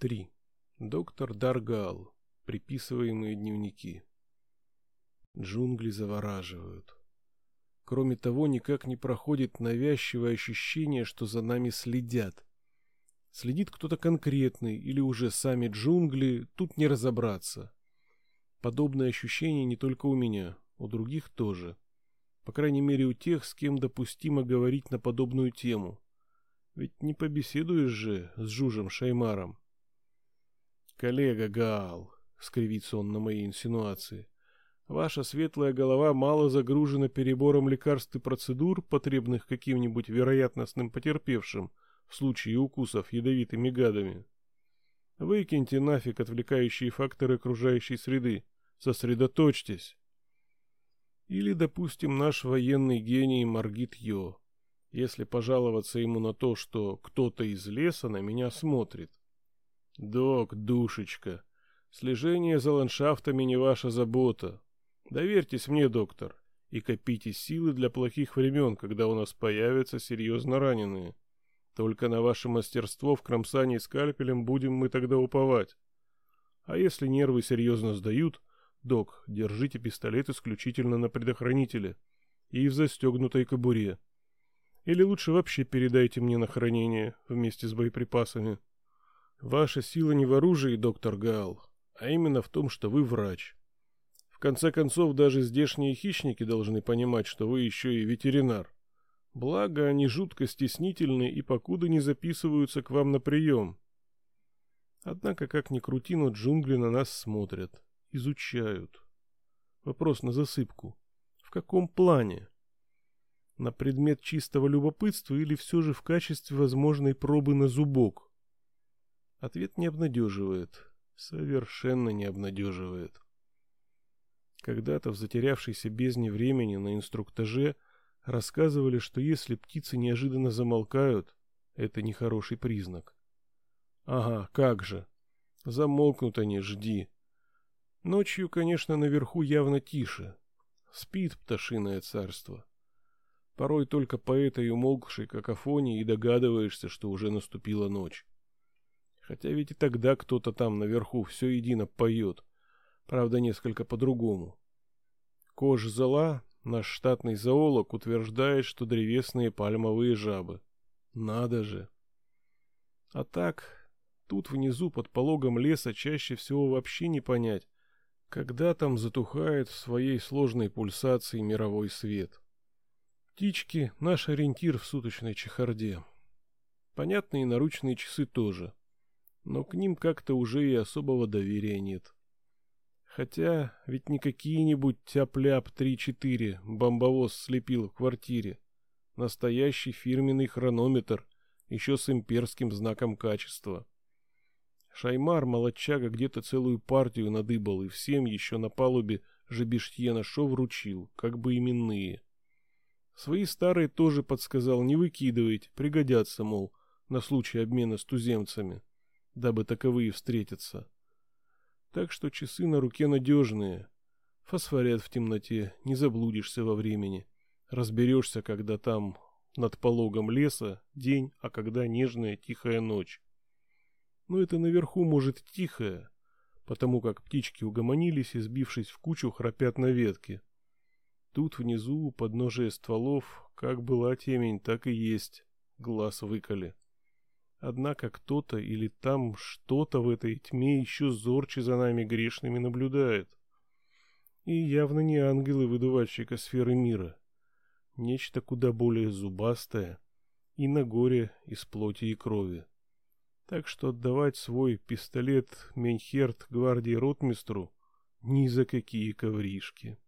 3. Доктор Даргал. Приписываемые дневники. Джунгли завораживают. Кроме того, никак не проходит навязчивое ощущение, что за нами следят. Следит кто-то конкретный или уже сами джунгли, тут не разобраться. Подобное ощущение не только у меня, у других тоже. По крайней мере у тех, с кем допустимо говорить на подобную тему. Ведь не побеседуешь же с Жужем Шаймаром. «Коллега Гаал», — скривится он на моей инсинуации, — «ваша светлая голова мало загружена перебором лекарств и процедур, потребных каким-нибудь вероятностным потерпевшим в случае укусов ядовитыми гадами. Выкиньте нафиг отвлекающие факторы окружающей среды. Сосредоточьтесь». Или, допустим, наш военный гений Маргит Йо, если пожаловаться ему на то, что кто-то из леса на меня смотрит. Док, душечка, слежение за ландшафтами не ваша забота. Доверьтесь мне, доктор, и копите силы для плохих времен, когда у нас появятся серьезно раненые. Только на ваше мастерство в кромсании скальпелем будем мы тогда уповать. А если нервы серьезно сдают, док, держите пистолет исключительно на предохранителе и в застегнутой кобуре. Или лучше вообще передайте мне на хранение вместе с боеприпасами. Ваша сила не в оружии, доктор Гал, а именно в том, что вы врач. В конце концов, даже здешние хищники должны понимать, что вы еще и ветеринар. Благо, они жутко стеснительны и покуда не записываются к вам на прием. Однако, как ни крути, но джунгли на нас смотрят, изучают. Вопрос на засыпку. В каком плане? На предмет чистого любопытства или все же в качестве возможной пробы на зубок? Ответ не обнадеживает. Совершенно не обнадеживает. Когда-то в затерявшейся бездне времени на инструктаже рассказывали, что если птицы неожиданно замолкают, это нехороший признак. Ага, как же. Замолкнут они, жди. Ночью, конечно, наверху явно тише. Спит пташиное царство. Порой только по этой умолкшей какофонии и догадываешься, что уже наступила ночь. Хотя ведь и тогда кто-то там наверху все едино поет. Правда, несколько по-другому. Кож Зала, наш штатный зоолог, утверждает, что древесные пальмовые жабы. Надо же. А так, тут внизу под пологом леса чаще всего вообще не понять, когда там затухает в своей сложной пульсации мировой свет. Птички — наш ориентир в суточной чехарде. Понятные наручные часы тоже но к ним как-то уже и особого доверия нет. Хотя ведь не какие-нибудь тяп-ляп 3-4 бомбовоз слепил в квартире. Настоящий фирменный хронометр, еще с имперским знаком качества. Шаймар молодчага где-то целую партию надыбал и всем еще на палубе Жебештьена шо вручил, как бы именные. Свои старые тоже подсказал не выкидывать, пригодятся, мол, на случай обмена с туземцами дабы таковые встретятся. Так что часы на руке надежные. Фосфорят в темноте, не заблудишься во времени. Разберешься, когда там, над пологом леса, день, а когда нежная тихая ночь. Но это наверху, может, тихая, потому как птички угомонились и, сбившись в кучу, храпят на ветке. Тут внизу, у подножия стволов, как была темень, так и есть. Глаз выколи. Однако кто-то или там что-то в этой тьме еще зорче за нами грешными наблюдает. И явно не ангелы-выдувальщика сферы мира. Нечто куда более зубастое и на горе из плоти и крови. Так что отдавать свой пистолет Менхерт гвардии ротмистру ни за какие ковришки.